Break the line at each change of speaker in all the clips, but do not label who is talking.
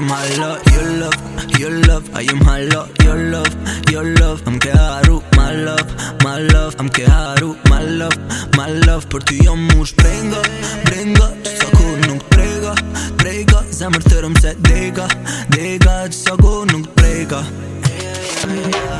am my love, your love, your love I am my love, your love, your love Am ke haru, my love, my love Am ke haru, my love, my love Për ty jam u shprengo, brengo Qësa ku nuk prega, prega Zemër tërëm se dega, dega Qësa ku nuk prega Yeah, yeah, yeah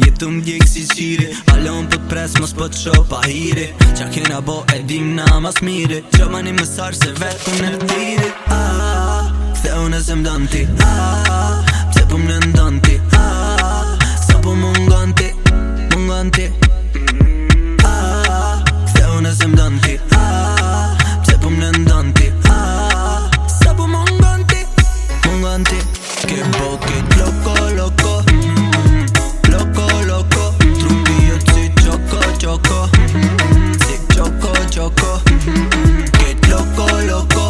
Jetu më djekë si qiri Alon pët pres, mos pët po të pa hiri Qa kena bo e dim na mas mire Qa mani më sarë se vetë unë e tiri Ah, ah, ah, këtheu në zemë dënti Ah, ah, ah, pëtë pëmë po në ndërë Get loco, loco.